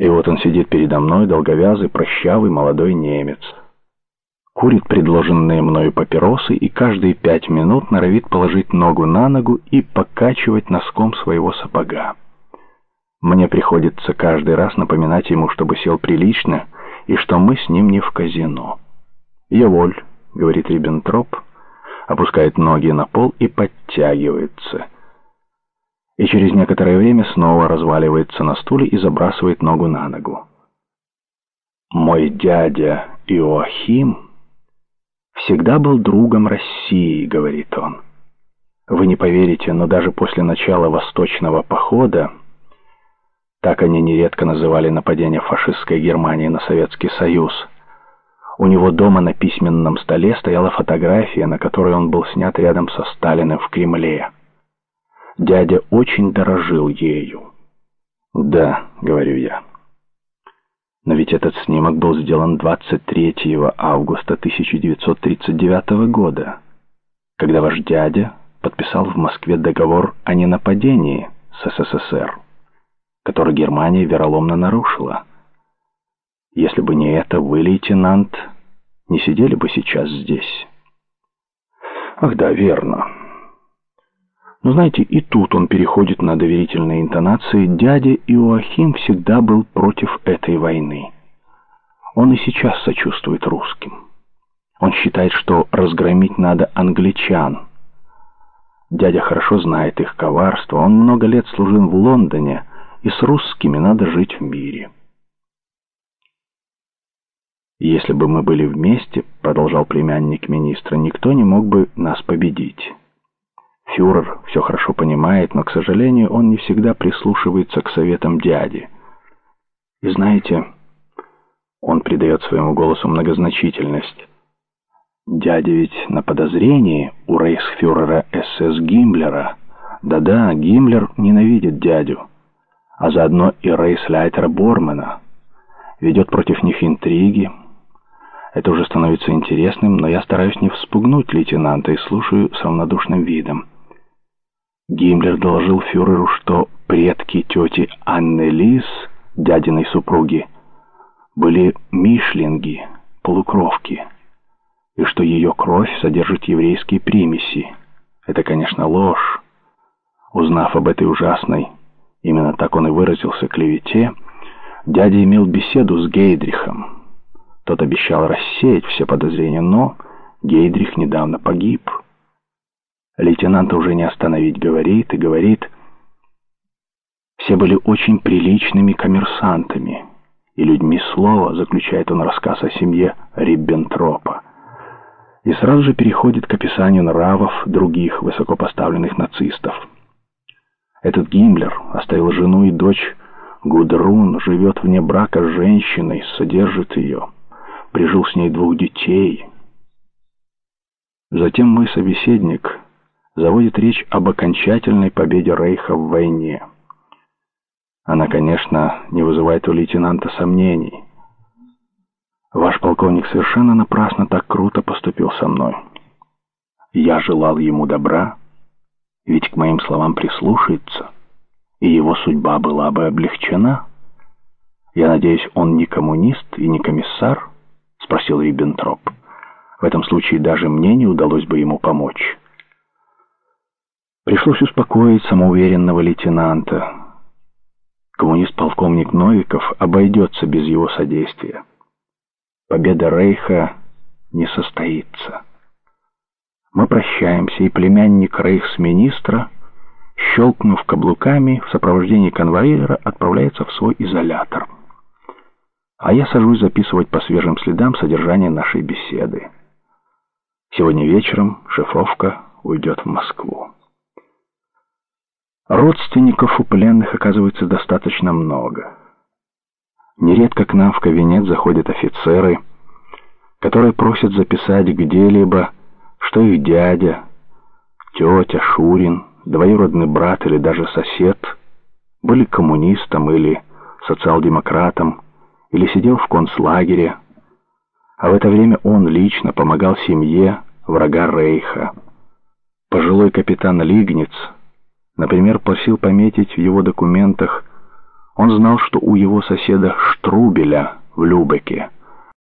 И вот он сидит передо мной, долговязый, прощавый молодой немец. Курит предложенные мною папиросы и каждые пять минут норовит положить ногу на ногу и покачивать носком своего сапога. Мне приходится каждый раз напоминать ему, чтобы сел прилично, и что мы с ним не в казино. «Я воль», — говорит Риббентроп, опускает ноги на пол и подтягивается. И через некоторое время снова разваливается на стуле и забрасывает ногу на ногу. «Мой дядя Иоахим...» всегда был другом России», — говорит он. Вы не поверите, но даже после начала Восточного похода, так они нередко называли нападение фашистской Германии на Советский Союз, у него дома на письменном столе стояла фотография, на которой он был снят рядом со Сталиным в Кремле. Дядя очень дорожил ею. «Да», — говорю я. Но ведь этот снимок был сделан 23 августа 1939 года, когда ваш дядя подписал в Москве договор о ненападении с СССР, который Германия вероломно нарушила. Если бы не это, вы, лейтенант, не сидели бы сейчас здесь. Ах да, верно. Но знаете, и тут он переходит на доверительные интонации. Дядя Иоахим всегда был против этой войны. Он и сейчас сочувствует русским. Он считает, что разгромить надо англичан. Дядя хорошо знает их коварство. Он много лет служил в Лондоне, и с русскими надо жить в мире. «Если бы мы были вместе, — продолжал племянник министра, — никто не мог бы нас победить». Фюрер все хорошо понимает, но, к сожалению, он не всегда прислушивается к советам дяди. И знаете, он придает своему голосу многозначительность. Дядя ведь на подозрении у рейхсфюрера СС Гиммлера. Да-да, Гиммлер ненавидит дядю, а заодно и рейхсляйтера Бормена. Ведет против них интриги. Это уже становится интересным, но я стараюсь не вспугнуть лейтенанта и слушаю с равнодушным видом. Гиммлер доложил фюреру, что предки тети Анны Лис, дядиной супруги, были мишлинги, полукровки, и что ее кровь содержит еврейские примеси. Это, конечно, ложь. Узнав об этой ужасной, именно так он и выразился, клевете, дядя имел беседу с Гейдрихом. Тот обещал рассеять все подозрения, но Гейдрих недавно погиб. Лейтенанта уже не остановить, говорит и говорит. Все были очень приличными коммерсантами и людьми слова, заключает он рассказ о семье Риббентропа. И сразу же переходит к описанию нравов других высокопоставленных нацистов. Этот Гиммлер оставил жену и дочь Гудрун, живет вне брака с женщиной, содержит ее, прижил с ней двух детей. Затем мой собеседник заводит речь об окончательной победе Рейха в войне. Она, конечно, не вызывает у лейтенанта сомнений. Ваш полковник совершенно напрасно так круто поступил со мной. Я желал ему добра, ведь к моим словам прислушается, и его судьба была бы облегчена. Я надеюсь, он не коммунист и не комиссар? Спросил Риббентроп. В этом случае даже мне не удалось бы ему помочь. Пришлось успокоить самоуверенного лейтенанта. Коммунист-полковник Новиков обойдется без его содействия. Победа Рейха не состоится. Мы прощаемся, и племянник рейхсминистра, щелкнув каблуками, в сопровождении конвоира отправляется в свой изолятор. А я сажусь записывать по свежим следам содержание нашей беседы. Сегодня вечером шифровка уйдет в Москву. Родственников у пленных оказывается достаточно много. Нередко к нам в кабинет заходят офицеры, которые просят записать где-либо, что их дядя, тетя, Шурин, двоюродный брат или даже сосед были коммунистом или социал-демократом, или сидел в концлагере, а в это время он лично помогал семье врага Рейха. Пожилой капитан Лигниц – Например, просил пометить в его документах Он знал, что у его соседа Штрубеля в Любеке